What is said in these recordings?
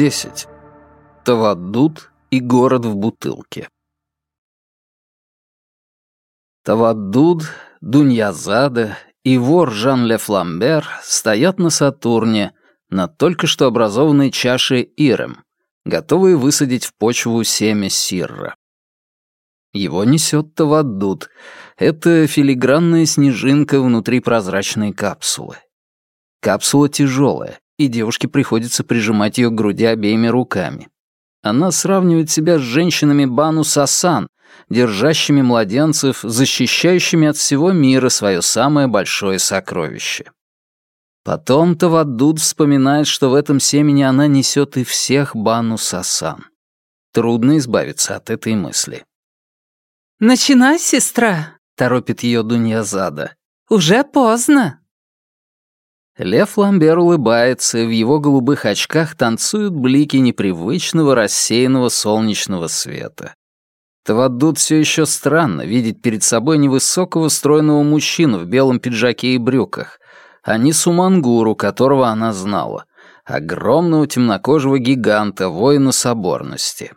10. Таваддуд и город в бутылке. Таваддуд, Дуньязада и вор Жан Ле Фламбер стоят на Сатурне, на только что образованной чаше Ирем, готовые высадить в почву семя Сирра. Его несет Таваддуд. Это филигранная снежинка внутри прозрачной капсулы. Капсула тяжелая, и девушке приходится прижимать ее к груди обеими руками. Она сравнивает себя с женщинами Бану Сасан, держащими младенцев, защищающими от всего мира свое самое большое сокровище. Потом Тавадуд вспоминает, что в этом семени она несет и всех Бану Сасан. Трудно избавиться от этой мысли. «Начинай, сестра», — торопит ее Дуньязада. «Уже поздно». Лев Ламбер улыбается, в его голубых очках танцуют блики непривычного рассеянного солнечного света. Тавадут все еще странно видеть перед собой невысокого стройного мужчину в белом пиджаке и брюках, а не Сумангуру, которого она знала, огромного темнокожего гиганта, воина соборности.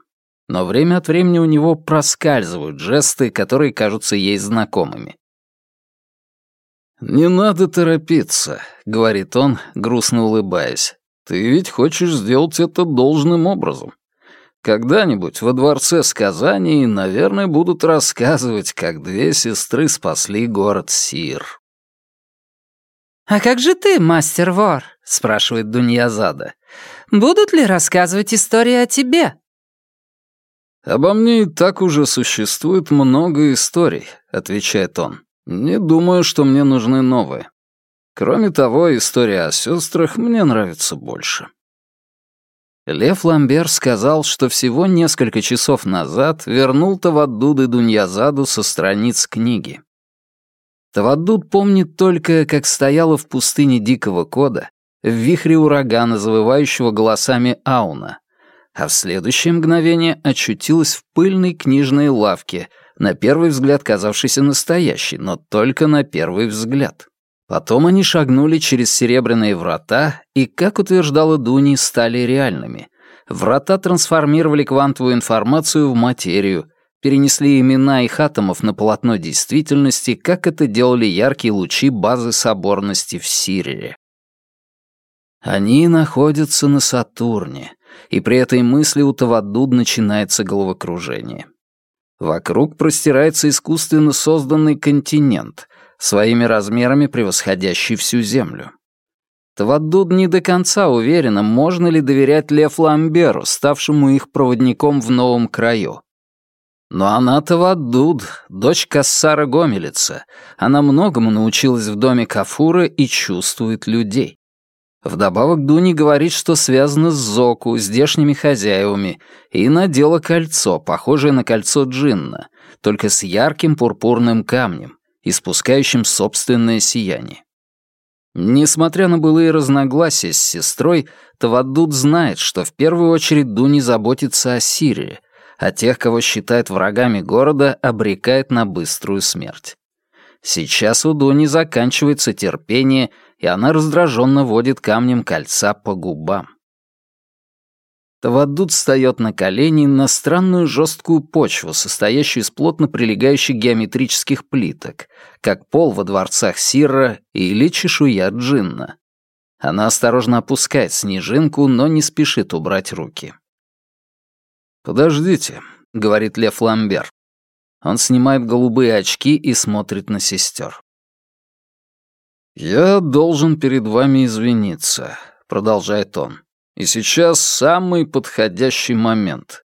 Но время от времени у него проскальзывают жесты, которые кажутся ей знакомыми. «Не надо торопиться», — говорит он, грустно улыбаясь. «Ты ведь хочешь сделать это должным образом. Когда-нибудь во дворце сказаний, наверное, будут рассказывать, как две сестры спасли город Сир». «А как же ты, мастер-вор?» — спрашивает Дуньязада. «Будут ли рассказывать истории о тебе?» «Обо мне и так уже существует много историй», — отвечает он. Не думаю, что мне нужны новые. Кроме того, история о сестрах мне нравится больше. Лев Ламбер сказал, что всего несколько часов назад вернул Таваддуд и Дуньязаду со страниц книги. Таваддуд помнит только, как стояла в пустыне Дикого Кода, в вихре урагана, завывающего голосами Ауна, а в следующее мгновение очутилась в пыльной книжной лавке — на первый взгляд казавшийся настоящий, но только на первый взгляд. Потом они шагнули через серебряные врата и, как утверждала Дуни, стали реальными. Врата трансформировали квантовую информацию в материю, перенесли имена их атомов на полотно действительности, как это делали яркие лучи базы соборности в Сирире. Они находятся на Сатурне, и при этой мысли у Тавадуд начинается головокружение. Вокруг простирается искусственно созданный континент, своими размерами превосходящий всю Землю. Тваддуд не до конца уверена, можно ли доверять Лев Ламберу, ставшему их проводником в новом краю. Но она Таваддуд, дочь Кассара Гомелица. Она многому научилась в доме Кафура и чувствует людей. Вдобавок Дуни говорит, что связано с Зоку, здешними хозяевами, и надела кольцо, похожее на кольцо Джинна, только с ярким пурпурным камнем, испускающим собственное сияние. Несмотря на былые разногласия с сестрой, Тавадуд знает, что в первую очередь Дуни заботится о Сирии, а тех, кого считает врагами города, обрекает на быструю смерть. Сейчас у Дуни заканчивается терпение, и она раздраженно водит камнем кольца по губам. Тавадут встает на колени на странную жесткую почву, состоящую из плотно прилегающих геометрических плиток, как пол во дворцах Сирра или чешуя Джинна. Она осторожно опускает снежинку, но не спешит убрать руки. «Подождите», — говорит Лев Ламбер. Он снимает голубые очки и смотрит на сестер. «Я должен перед вами извиниться», — продолжает он. «И сейчас самый подходящий момент.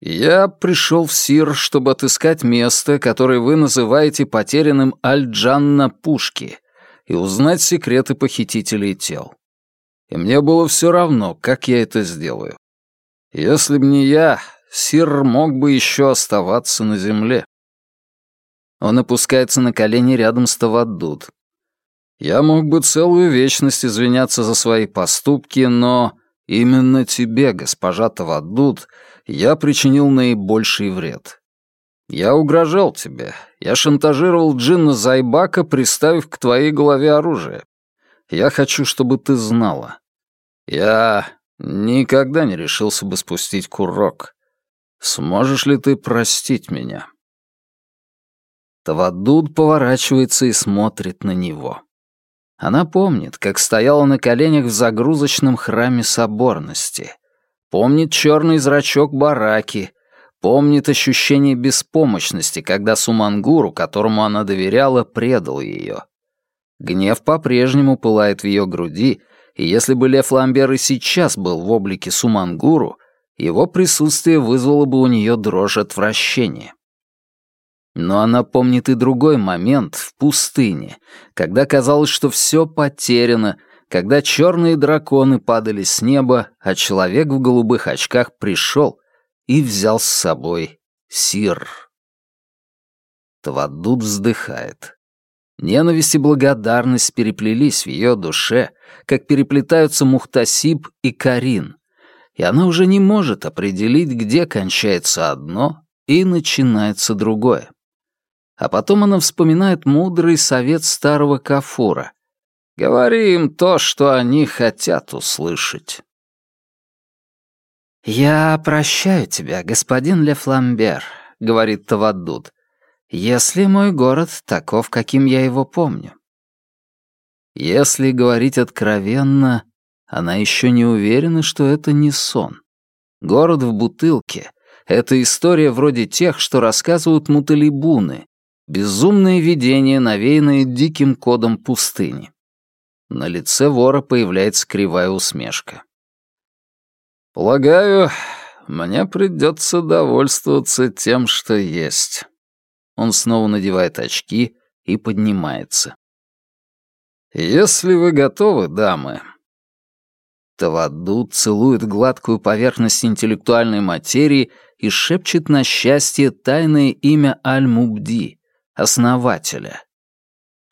Я пришел в Сир, чтобы отыскать место, которое вы называете потерянным Аль-Джанна Пушки, и узнать секреты похитителей тел. И мне было все равно, как я это сделаю. Если б не я, Сир мог бы еще оставаться на земле». Он опускается на колени рядом с Таваддуд. Я мог бы целую вечность извиняться за свои поступки, но именно тебе, госпожа Тавадут, я причинил наибольший вред. Я угрожал тебе. Я шантажировал Джинна Зайбака, приставив к твоей голове оружие. Я хочу, чтобы ты знала. Я Никогда не решился бы спустить курок. Сможешь ли ты простить меня?» Тавадуд поворачивается и смотрит на него. Она помнит, как стояла на коленях в загрузочном храме соборности. Помнит черный зрачок бараки. Помнит ощущение беспомощности, когда Сумангуру, которому она доверяла, предал ее. Гнев по-прежнему пылает в ее груди, и если бы Лев Ламбер и сейчас был в облике Сумангуру, его присутствие вызвало бы у нее дрожь отвращения. Но она помнит и другой момент в пустыне, когда казалось, что все потеряно, когда черные драконы падали с неба, а человек в голубых очках пришел и взял с собой сир. Твадут вздыхает. Ненависть и благодарность переплелись в ее душе, как переплетаются Мухтасиб и Карин, и она уже не может определить, где кончается одно и начинается другое. А потом она вспоминает мудрый совет старого Кафура. «Говори им то, что они хотят услышать». «Я прощаю тебя, господин Лефламбер», — говорит Тавадуд, «если мой город таков, каким я его помню». Если говорить откровенно, она еще не уверена, что это не сон. Город в бутылке — это история вроде тех, что рассказывают муталибуны, Безумное видение, навеянное диким кодом пустыни. На лице вора появляется кривая усмешка. «Полагаю, мне придется довольствоваться тем, что есть». Он снова надевает очки и поднимается. «Если вы готовы, дамы...» Таваду целует гладкую поверхность интеллектуальной материи и шепчет на счастье тайное имя Аль-Мубди, основателя.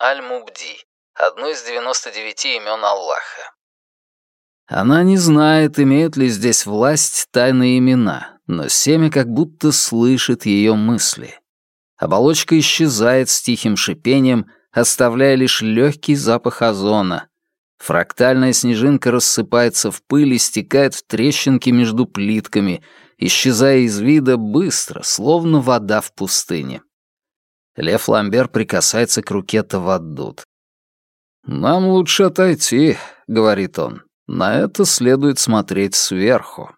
Аль-Мубди, одно из 99 имен Аллаха. Она не знает, имеют ли здесь власть тайные имена, но семя как будто слышит ее мысли. Оболочка исчезает с тихим шипением, оставляя лишь легкий запах озона. Фрактальная снежинка рассыпается в пыль и стекает в трещинки между плитками, исчезая из вида быстро, словно вода в пустыне. Лев Ламбер прикасается к руке Таваддут. «Нам лучше отойти», — говорит он. «На это следует смотреть сверху».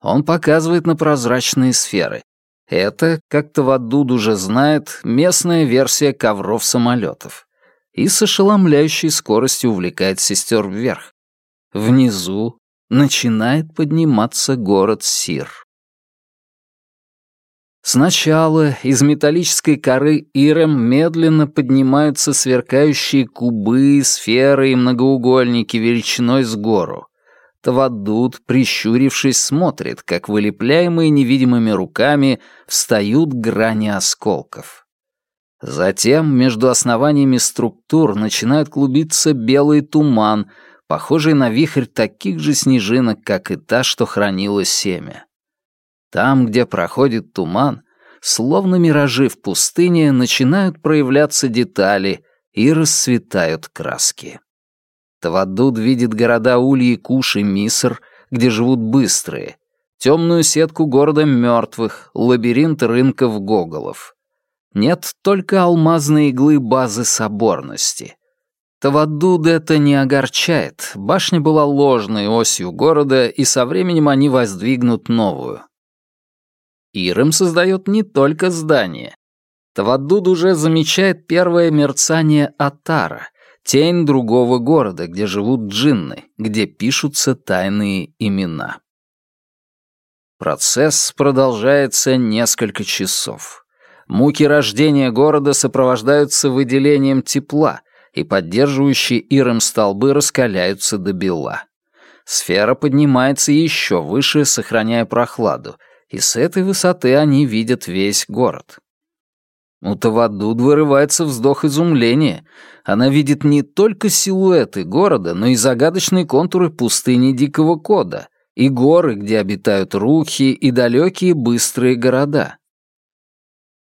Он показывает на прозрачные сферы. Это, как Таваддуд уже знает, местная версия ковров-самолетов. И с ошеломляющей скоростью увлекает сестер вверх. Внизу начинает подниматься город Сир. Сначала из металлической коры Ирем медленно поднимаются сверкающие кубы, сферы и многоугольники величиной с гору. Тавадут, прищурившись, смотрит, как вылепляемые невидимыми руками встают грани осколков. Затем между основаниями структур начинает клубиться белый туман, похожий на вихрь таких же снежинок, как и та, что хранила семя. Там, где проходит туман, словно миражи в пустыне, начинают проявляться детали и расцветают краски. Тавадуд видит города Ульи, Куш и Миср, где живут быстрые, темную сетку города мертвых, лабиринт рынков гоголов. Нет только алмазной иглы базы соборности. Тавадуд это не огорчает, башня была ложной осью города, и со временем они воздвигнут новую. Ирем создает не только здание. Тавадуд уже замечает первое мерцание Атара, тень другого города, где живут джинны, где пишутся тайные имена. Процесс продолжается несколько часов. Муки рождения города сопровождаются выделением тепла, и поддерживающие Ирем столбы раскаляются до бела. Сфера поднимается еще выше, сохраняя прохладу, и с этой высоты они видят весь город. У Тавадуд вырывается вздох изумления. Она видит не только силуэты города, но и загадочные контуры пустыни Дикого Кода, и горы, где обитают рухи, и далекие быстрые города.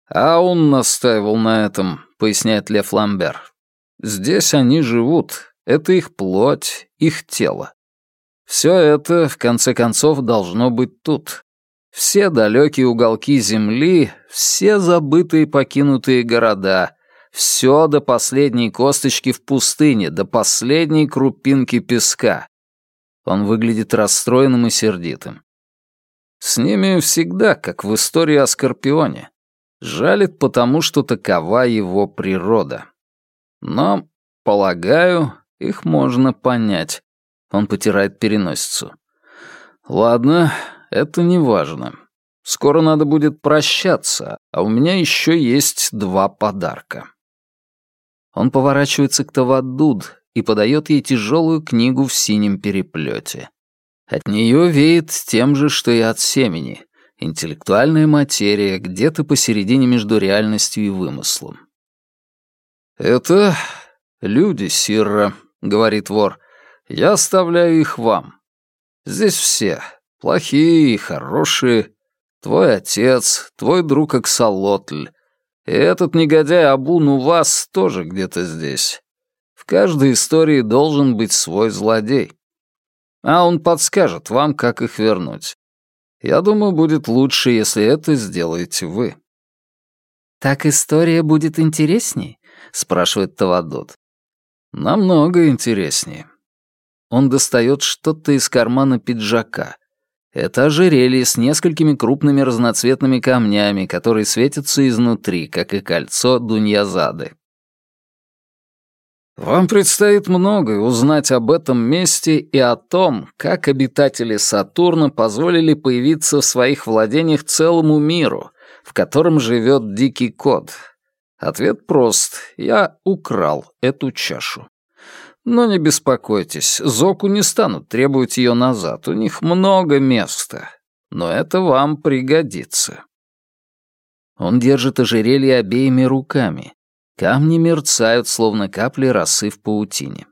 «А он настаивал на этом», — поясняет Лев Ламбер. «Здесь они живут. Это их плоть, их тело. Все это, в конце концов, должно быть тут. Все далекие уголки земли, все забытые покинутые города, все до последней косточки в пустыне, до последней крупинки песка. Он выглядит расстроенным и сердитым. С ними всегда, как в истории о Скорпионе. Жалит потому, что такова его природа. Но, полагаю, их можно понять. Он потирает переносицу. Ладно, это не важно. Скоро надо будет прощаться, а у меня еще есть два подарка. Он поворачивается к Тавадуд и подает ей тяжелую книгу в синем переплете. От нее веет тем же, что и от семени. Интеллектуальная материя где-то посередине между реальностью и вымыслом. «Это люди, Сирра», — говорит вор. «Я оставляю их вам. Здесь все, плохие и хорошие. Твой отец, твой друг Аксалотль. И этот негодяй Абун у вас тоже где-то здесь. В каждой истории должен быть свой злодей. А он подскажет вам, как их вернуть. Я думаю, будет лучше, если это сделаете вы». «Так история будет интересней?» — спрашивает Тавадот. «Намного интереснее». Он достает что-то из кармана пиджака. Это ожерелье с несколькими крупными разноцветными камнями, которые светятся изнутри, как и кольцо Дуньязады. Вам предстоит многое узнать об этом месте и о том, как обитатели Сатурна позволили появиться в своих владениях целому миру, в котором живет дикий кот. Ответ прост. Я украл эту чашу. Но не беспокойтесь, Зоку не станут требовать ее назад, у них много места. Но это вам пригодится. Он держит ожерелье обеими руками. Камни мерцают, словно капли росы в паутине.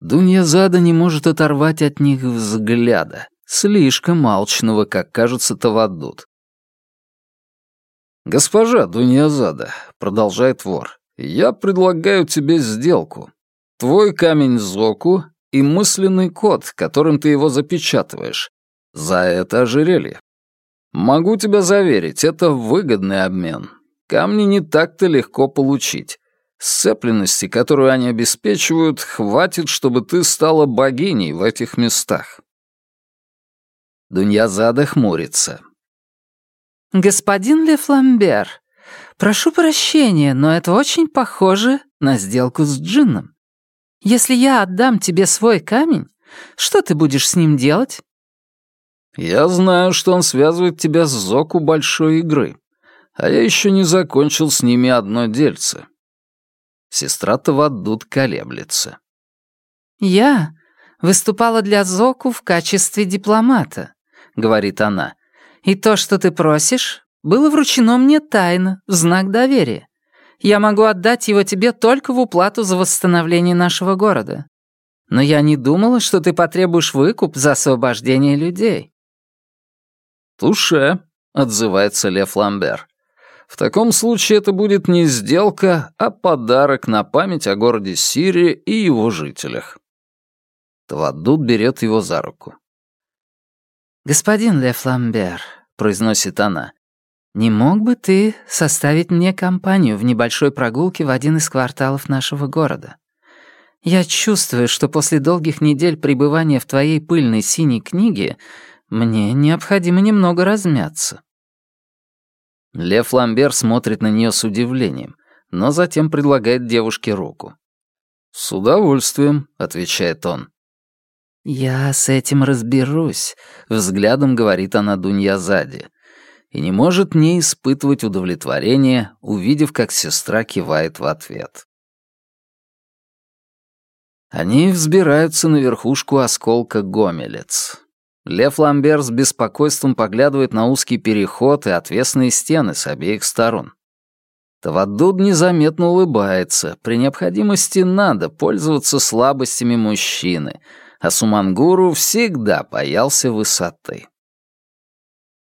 Дунья Зада не может оторвать от них взгляда, слишком алчного, как кажется, Тавадут. «Госпожа Дунья Зада», — продолжает вор, — «я предлагаю тебе сделку. Твой камень Зоку и мысленный код, которым ты его запечатываешь. За это ожерелье. Могу тебя заверить, это выгодный обмен. Камни не так-то легко получить. Сцепленности, которую они обеспечивают, хватит, чтобы ты стала богиней в этих местах. Дуньязада хмурится. «Господин Лефламбер, прошу прощения, но это очень похоже на сделку с джинном. Если я отдам тебе свой камень, что ты будешь с ним делать?» «Я знаю, что он связывает тебя с Зоку большой игры а я еще не закончил с ними одно дельце. Сестра Тавадут колеблется. «Я выступала для Зоку в качестве дипломата», — говорит она. «И то, что ты просишь, было вручено мне тайно, в знак доверия. Я могу отдать его тебе только в уплату за восстановление нашего города. Но я не думала, что ты потребуешь выкуп за освобождение людей». «Туше», — отзывается Лев Ламбер. В таком случае это будет не сделка, а подарок на память о городе Сирии и его жителях. Твадут берет его за руку. «Господин Ле Фламбер», — произносит она, — «не мог бы ты составить мне компанию в небольшой прогулке в один из кварталов нашего города? Я чувствую, что после долгих недель пребывания в твоей пыльной синей книге мне необходимо немного размяться». Лев Ламбер смотрит на нее с удивлением, но затем предлагает девушке руку. «С удовольствием», — отвечает он. «Я с этим разберусь», — взглядом говорит она Дуньязаде, и не может не испытывать удовлетворения, увидев, как сестра кивает в ответ. Они взбираются на верхушку осколка Гомелец. Лев Ламбер с беспокойством поглядывает на узкий переход и отвесные стены с обеих сторон. Тавадуд незаметно улыбается. При необходимости надо пользоваться слабостями мужчины, а Сумангуру всегда боялся высоты.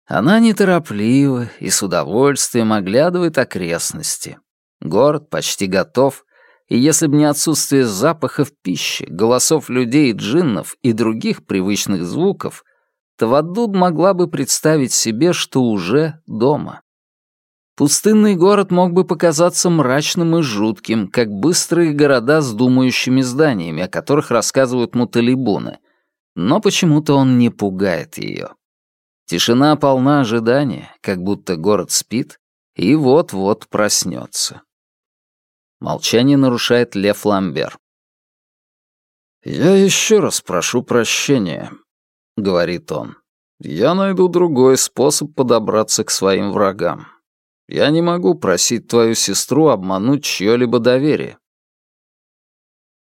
Она неторопливо и с удовольствием оглядывает окрестности. Город почти готов, И если бы не отсутствие запахов пищи, голосов людей джиннов и других привычных звуков, Тавадуд могла бы представить себе, что уже дома. Пустынный город мог бы показаться мрачным и жутким, как быстрые города с думающими зданиями, о которых рассказывают муталибуны. Но почему-то он не пугает ее. Тишина полна ожидания, как будто город спит и вот-вот проснется. Молчание нарушает Лев Ламбер. «Я еще раз прошу прощения», — говорит он. «Я найду другой способ подобраться к своим врагам. Я не могу просить твою сестру обмануть чье-либо доверие».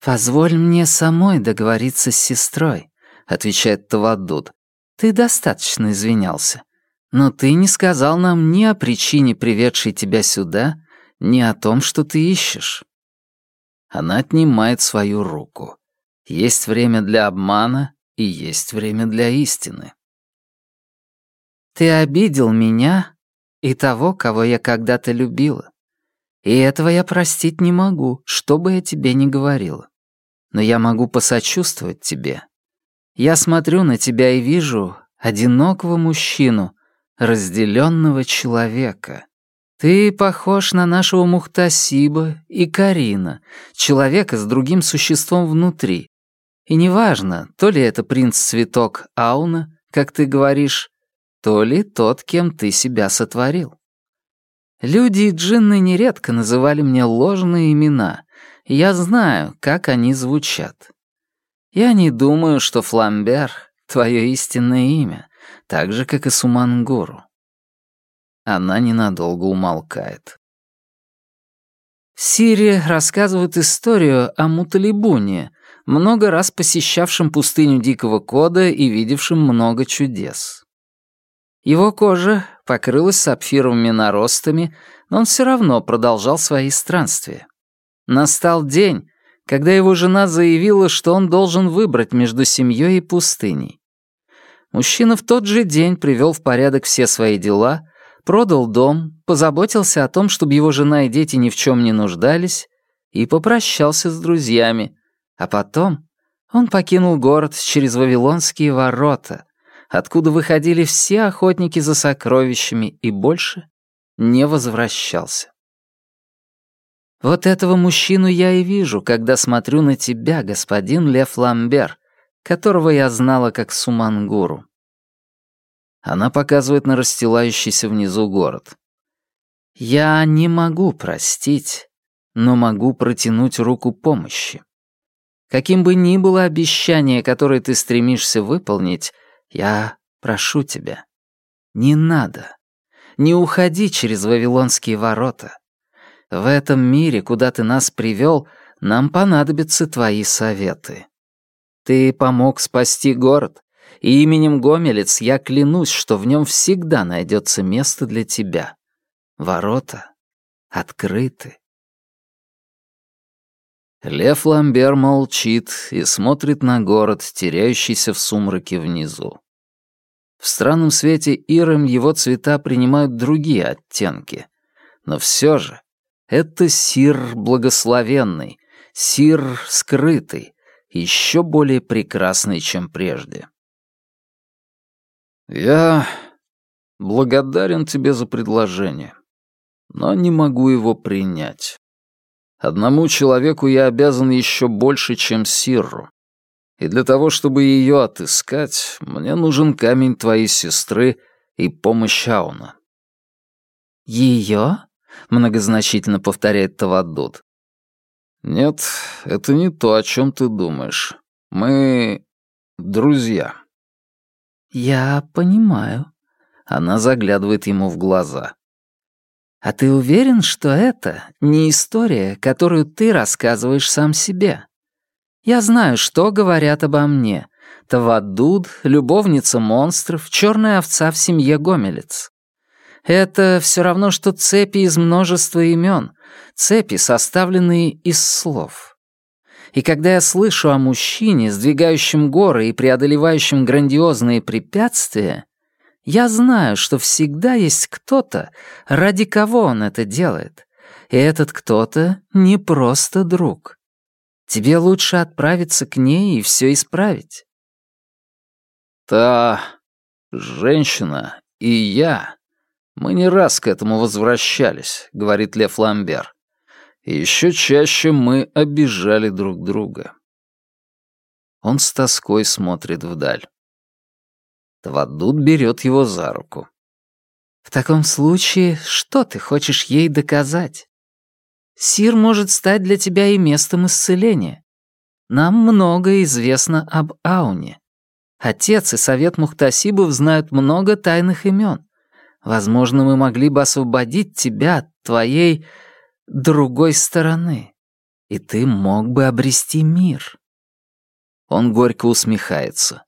«Позволь мне самой договориться с сестрой», — отвечает Тавадуд. «Ты достаточно извинялся. Но ты не сказал нам ни о причине, приведшей тебя сюда, не о том, что ты ищешь. Она отнимает свою руку. Есть время для обмана и есть время для истины. Ты обидел меня и того, кого я когда-то любила. И этого я простить не могу, что бы я тебе ни говорила. Но я могу посочувствовать тебе. Я смотрю на тебя и вижу одинокого мужчину, разделенного человека. Ты похож на нашего Мухтасиба и Карина, человека с другим существом внутри. И неважно, то ли это принц-цветок Ауна, как ты говоришь, то ли тот, кем ты себя сотворил. Люди и джинны нередко называли мне ложные имена, я знаю, как они звучат. Я не думаю, что Фламбер — твое истинное имя, так же, как и Сумангуру. Она ненадолго умолкает. В Сирии рассказывают историю о Муталибуне, много раз посещавшем пустыню Дикого Кода и видевшем много чудес. Его кожа покрылась сапфировыми наростами, но он все равно продолжал свои странствия. Настал день, когда его жена заявила, что он должен выбрать между семьей и пустыней. Мужчина в тот же день привел в порядок все свои дела продал дом, позаботился о том, чтобы его жена и дети ни в чем не нуждались, и попрощался с друзьями. А потом он покинул город через Вавилонские ворота, откуда выходили все охотники за сокровищами, и больше не возвращался. Вот этого мужчину я и вижу, когда смотрю на тебя, господин Лев Ламбер, которого я знала как Сумангуру. Она показывает на расстилающийся внизу город. «Я не могу простить, но могу протянуть руку помощи. Каким бы ни было обещание, которое ты стремишься выполнить, я прошу тебя, не надо. Не уходи через Вавилонские ворота. В этом мире, куда ты нас привел, нам понадобятся твои советы. Ты помог спасти город, и именем Гомелец я клянусь, что в нем всегда найдется место для тебя. Ворота открыты. Лев Ламбер молчит и смотрит на город, теряющийся в сумраке внизу. В странном свете Ирем его цвета принимают другие оттенки. Но все же это сир благословенный, сир скрытый, еще более прекрасный, чем прежде. «Я благодарен тебе за предложение, но не могу его принять. Одному человеку я обязан еще больше, чем Сирру. И для того, чтобы ее отыскать, мне нужен камень твоей сестры и помощь Ауна». «Ее?» — многозначительно повторяет Таваддут. «Нет, это не то, о чем ты думаешь. Мы друзья». «Я понимаю». Она заглядывает ему в глаза. «А ты уверен, что это не история, которую ты рассказываешь сам себе? Я знаю, что говорят обо мне. Тавадуд, любовница монстров, черная овца в семье Гомелец. Это все равно, что цепи из множества имен, цепи, составленные из слов». И когда я слышу о мужчине, сдвигающем горы и преодолевающем грандиозные препятствия, я знаю, что всегда есть кто-то, ради кого он это делает. И этот кто-то не просто друг. Тебе лучше отправиться к ней и все исправить. Та женщина и я, мы не раз к этому возвращались, говорит Лев Ламбер. И еще чаще мы обижали друг друга. Он с тоской смотрит вдаль. Твадут берет его за руку. «В таком случае, что ты хочешь ей доказать? Сир может стать для тебя и местом исцеления. Нам многое известно об Ауне. Отец и совет Мухтасибов знают много тайных имен. Возможно, мы могли бы освободить тебя от твоей другой стороны, и ты мог бы обрести мир». Он горько усмехается.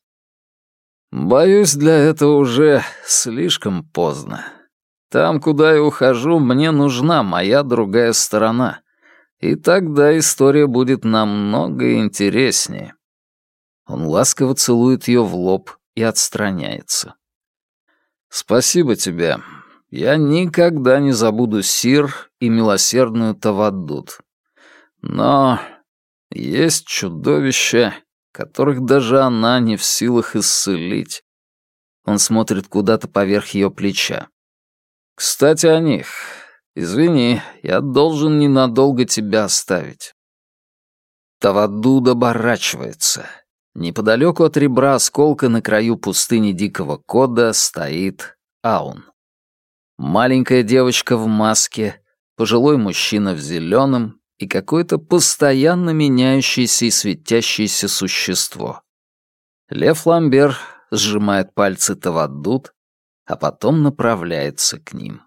«Боюсь, для этого уже слишком поздно. Там, куда я ухожу, мне нужна моя другая сторона. И тогда история будет намного интереснее». Он ласково целует ее в лоб и отстраняется. «Спасибо тебе. Я никогда не забуду Сир и милосердную Таваддут. Но есть чудовища, которых даже она не в силах исцелить. Он смотрит куда-то поверх ее плеча. «Кстати, о них. Извини, я должен ненадолго тебя оставить». Тавадуд оборачивается. Неподалеку от ребра осколка на краю пустыни Дикого Кода стоит Аун. Маленькая девочка в маске, пожилой мужчина в зеленом и какое-то постоянно меняющееся и светящееся существо. Лев Ламбер сжимает пальцы Тавадут, а потом направляется к ним.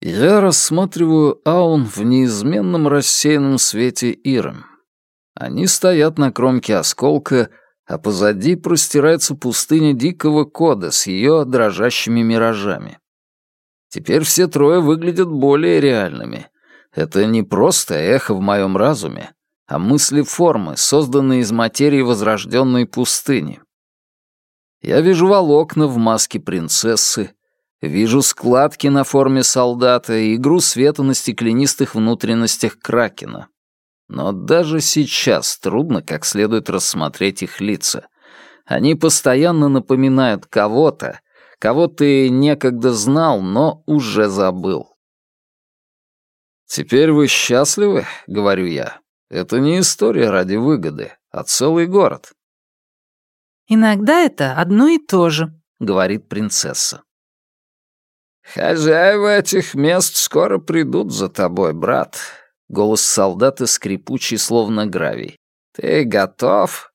Я рассматриваю Аун в неизменном рассеянном свете Иром. Они стоят на кромке осколка, а позади простирается пустыня Дикого Кода с ее дрожащими миражами. Теперь все трое выглядят более реальными. Это не просто эхо в моем разуме, а мысли формы, созданные из материи возрожденной пустыни. Я вижу волокна в маске принцессы, вижу складки на форме солдата и игру света на стеклянистых внутренностях кракена. Но даже сейчас трудно как следует рассмотреть их лица. Они постоянно напоминают кого-то, кого ты некогда знал, но уже забыл. «Теперь вы счастливы?» — говорю я. «Это не история ради выгоды, а целый город». «Иногда это одно и то же», — говорит принцесса. «Хозяева этих мест скоро придут за тобой, брат». Голос солдата скрипучий, словно гравий. «Ты готов?»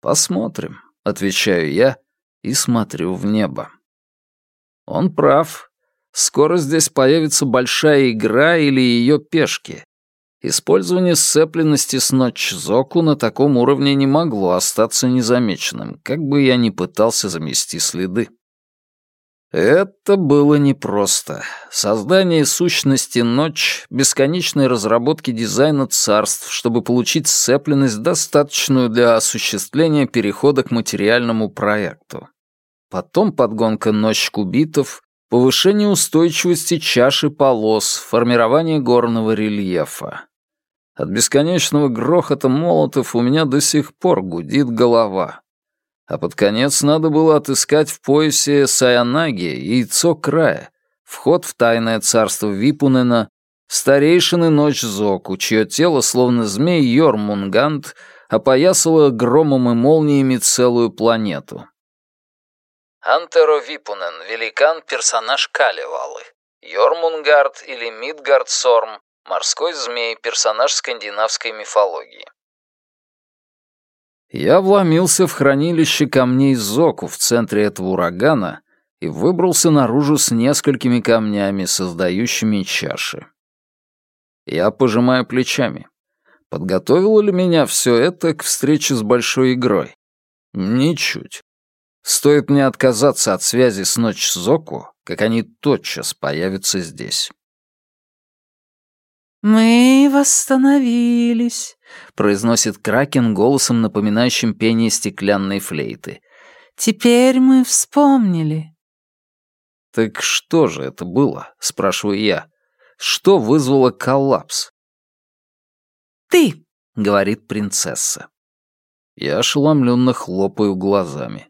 «Посмотрим», — отвечаю я и смотрю в небо. Он прав. Скоро здесь появится большая игра или ее пешки. Использование сцепленности с Ночзоку на таком уровне не могло остаться незамеченным, как бы я ни пытался замести следы. Это было непросто. Создание сущности ночь, бесконечной разработки дизайна царств, чтобы получить сцепленность, достаточную для осуществления перехода к материальному проекту. Потом подгонка ночь кубитов, повышение устойчивости чаши полос, формирование горного рельефа. От бесконечного грохота молотов у меня до сих пор гудит голова а под конец надо было отыскать в поясе Саянаги яйцо края, вход в тайное царство Випунена, старейшины ночь Зоку, чье тело, словно змей Йормунгант, опоясало громом и молниями целую планету. Антеро Випунен, великан, персонаж Калевалы. Йормунгард или Мидгард Сорм, морской змей, персонаж скандинавской мифологии. Я вломился в хранилище камней Зоку в центре этого урагана и выбрался наружу с несколькими камнями, создающими чаши. Я пожимаю плечами. Подготовило ли меня все это к встрече с большой игрой? Ничуть. Стоит мне отказаться от связи с Ночь Зоку, как они тотчас появятся здесь. «Мы восстановились», — произносит Кракен голосом, напоминающим пение стеклянной флейты. «Теперь мы вспомнили». «Так что же это было?» — спрашиваю я. «Что вызвало коллапс?» «Ты!» — говорит принцесса. Я ошеломленно хлопаю глазами.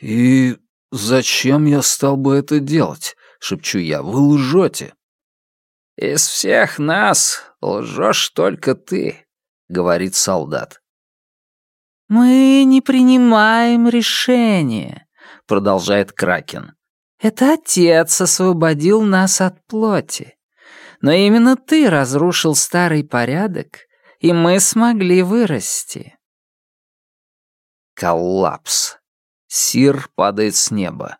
«И зачем я стал бы это делать?» — шепчу я. «Вы лжете». «Из всех нас лжешь только ты», — говорит солдат. «Мы не принимаем решения», — продолжает Кракен. «Это отец освободил нас от плоти. Но именно ты разрушил старый порядок, и мы смогли вырасти». Коллапс. Сир падает с неба.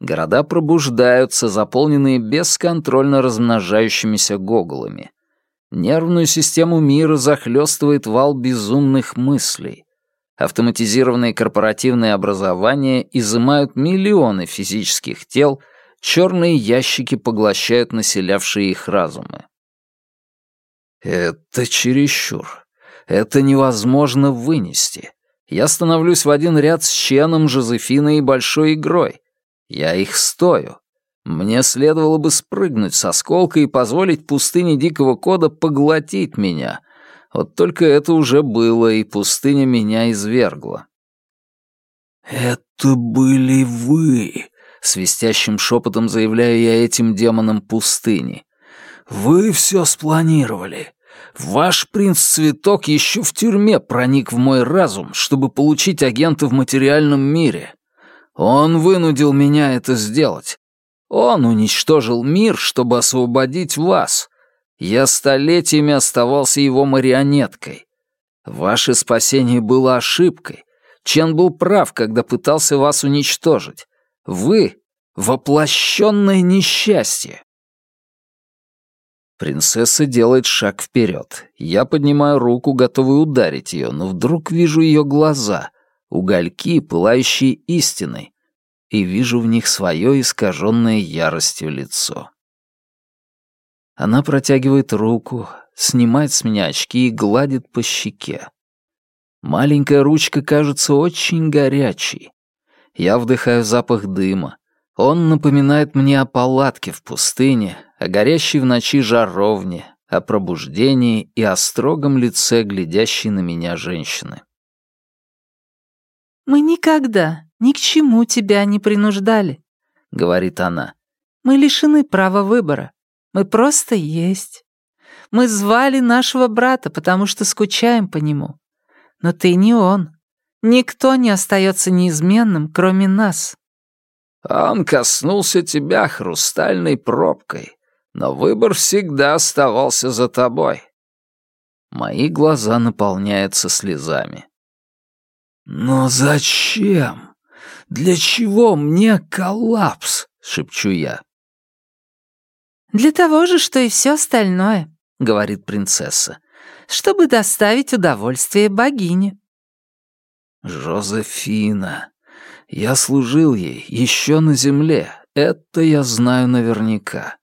Города пробуждаются, заполненные бесконтрольно размножающимися гоголами. Нервную систему мира захлестывает вал безумных мыслей. Автоматизированные корпоративные образования изымают миллионы физических тел, черные ящики поглощают населявшие их разумы. Это чересчур. Это невозможно вынести. Я становлюсь в один ряд с Ченом, Жозефиной и Большой Игрой. Я их стою. Мне следовало бы спрыгнуть с осколка и позволить пустыне Дикого Кода поглотить меня. Вот только это уже было, и пустыня меня извергла. «Это были вы», — свистящим шепотом заявляю я этим демонам пустыни. «Вы все спланировали. Ваш принц-цветок еще в тюрьме проник в мой разум, чтобы получить агента в материальном мире. Он вынудил меня это сделать. Он уничтожил мир, чтобы освободить вас. Я столетиями оставался его марионеткой. Ваше спасение было ошибкой. Чен был прав, когда пытался вас уничтожить. Вы — воплощенное несчастье. Принцесса делает шаг вперед. Я поднимаю руку, готовый ударить ее, но вдруг вижу ее глаза, угольки, пылающие истиной, и вижу в них свое искаженное яростью лицо. Она протягивает руку, снимает с меня очки и гладит по щеке. Маленькая ручка кажется очень горячей. Я вдыхаю запах дыма. Он напоминает мне о палатке в пустыне, о горящей в ночи жаровне, о пробуждении и о строгом лице, глядящей на меня женщины. «Мы никогда ни к чему тебя не принуждали», — говорит она. «Мы лишены права выбора. Мы просто есть. Мы звали нашего брата, потому что скучаем по нему. Но ты не он. Никто не остается неизменным, кроме нас». «Он коснулся тебя хрустальной пробкой», но выбор всегда оставался за тобой. Мои глаза наполняются слезами. «Но зачем? Для чего мне коллапс?» — шепчу я. «Для того же, что и все остальное», — говорит принцесса, «чтобы доставить удовольствие богине». «Жозефина. Я служил ей еще на земле, это я знаю наверняка.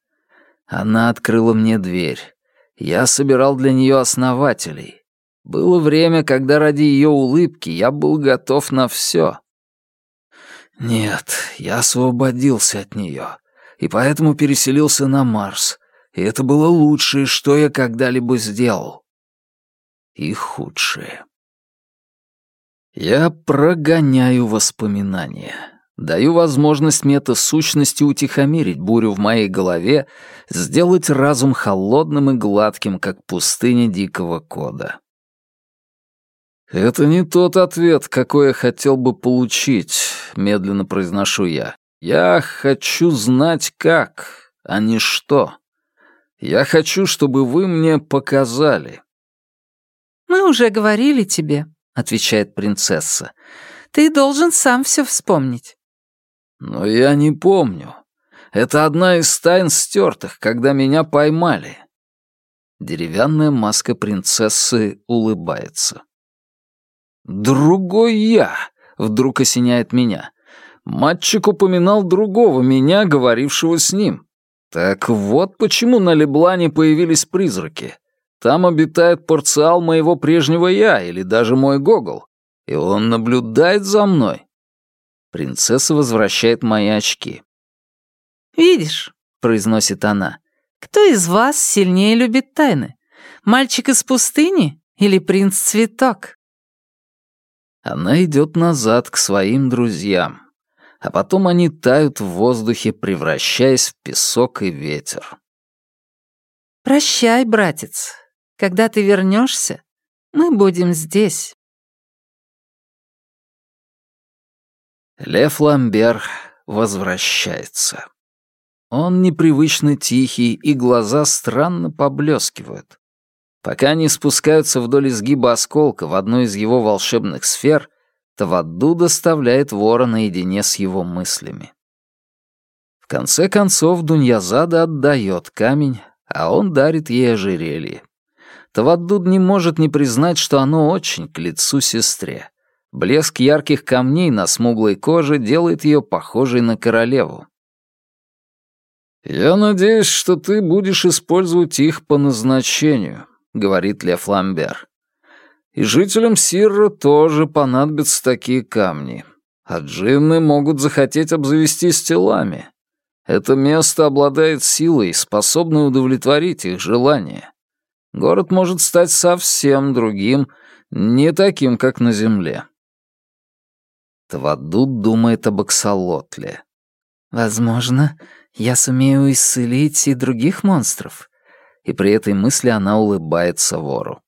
Она открыла мне дверь. Я собирал для нее основателей. Было время, когда ради ее улыбки я был готов на все. Нет, я освободился от нее, и поэтому переселился на Марс. И это было лучшее, что я когда-либо сделал. И худшее. Я прогоняю воспоминания. Даю возможность мета-сущности утихомирить бурю в моей голове, сделать разум холодным и гладким, как пустыня дикого кода. «Это не тот ответ, какой я хотел бы получить», — медленно произношу я. «Я хочу знать как, а не что. Я хочу, чтобы вы мне показали». «Мы уже говорили тебе», — отвечает принцесса. «Ты должен сам все вспомнить». Но я не помню. Это одна из тайн стертых, когда меня поймали. Деревянная маска принцессы улыбается. «Другой я!» — вдруг осеняет меня. Матчик упоминал другого меня, говорившего с ним. Так вот почему на Леблане появились призраки. Там обитает порциал моего прежнего я или даже мой Гогол. И он наблюдает за мной. Принцесса возвращает мои очки. «Видишь», — произносит она, — «кто из вас сильнее любит тайны? Мальчик из пустыни или принц-цветок?» Она идет назад к своим друзьям, а потом они тают в воздухе, превращаясь в песок и ветер. «Прощай, братец. Когда ты вернешься, мы будем здесь». Лев Ламбер возвращается. Он непривычно тихий, и глаза странно поблескивают. Пока они спускаются вдоль изгиба осколка в одну из его волшебных сфер, Тавадду доставляет вора наедине с его мыслями. В конце концов Дуньязада отдает камень, а он дарит ей ожерелье. Таваддуд не может не признать, что оно очень к лицу сестре. Блеск ярких камней на смуглой коже делает ее похожей на королеву. «Я надеюсь, что ты будешь использовать их по назначению», — говорит Лев Ламбер. «И жителям Сирра тоже понадобятся такие камни, а джинны могут захотеть обзавестись телами. Это место обладает силой, способной удовлетворить их желания. Город может стать совсем другим, не таким, как на земле. Твадут думает об Аксолотле. «Возможно, я сумею исцелить и других монстров». И при этой мысли она улыбается вору.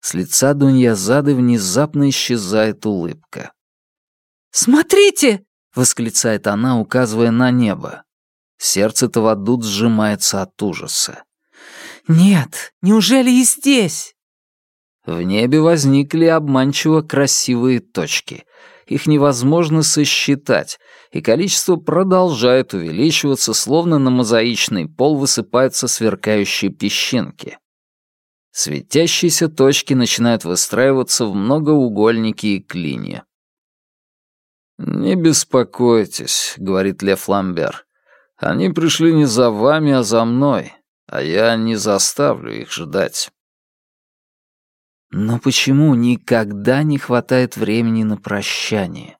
С лица Дуньязады внезапно исчезает улыбка. «Смотрите!» — восклицает она, указывая на небо. Сердце Тавадут сжимается от ужаса. «Нет, неужели и здесь?» В небе возникли обманчиво красивые точки. Их невозможно сосчитать, и количество продолжает увеличиваться, словно на мозаичный пол высыпаются сверкающие песчинки. Светящиеся точки начинают выстраиваться в многоугольники и клинья. «Не беспокойтесь», — говорит Лев Ламбер. «Они пришли не за вами, а за мной, а я не заставлю их ждать». Но почему никогда не хватает времени на прощание?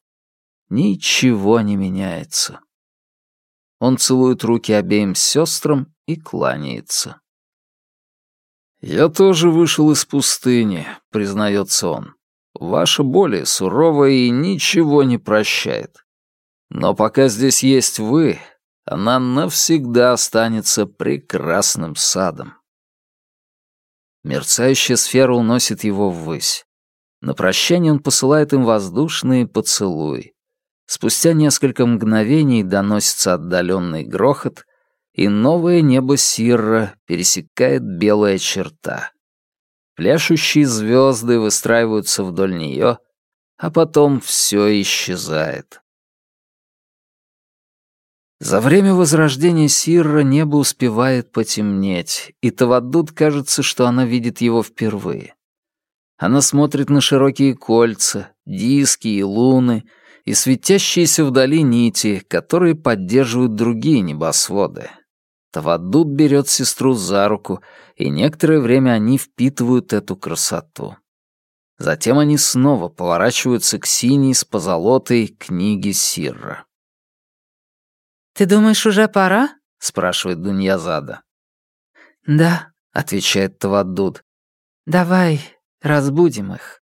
Ничего не меняется. Он целует руки обеим сестрам и кланяется. «Я тоже вышел из пустыни», — признается он. Ваша более суровая и ничего не прощает. Но пока здесь есть вы, она навсегда останется прекрасным садом. Мерцающая сфера уносит его ввысь. На прощание он посылает им воздушные поцелуи. Спустя несколько мгновений доносится отдаленный грохот, и новое небо Сирра пересекает белая черта. Пляшущие звезды выстраиваются вдоль нее, а потом все исчезает. За время возрождения Сирра небо успевает потемнеть, и Тавадут кажется, что она видит его впервые. Она смотрит на широкие кольца, диски и луны, и светящиеся вдали нити, которые поддерживают другие небосводы. Тавадут берет сестру за руку, и некоторое время они впитывают эту красоту. Затем они снова поворачиваются к синей с позолотой книге Сирра. «Ты думаешь, уже пора?» — спрашивает Дуньязада. «Да», — отвечает Тавадут. «Давай разбудим их».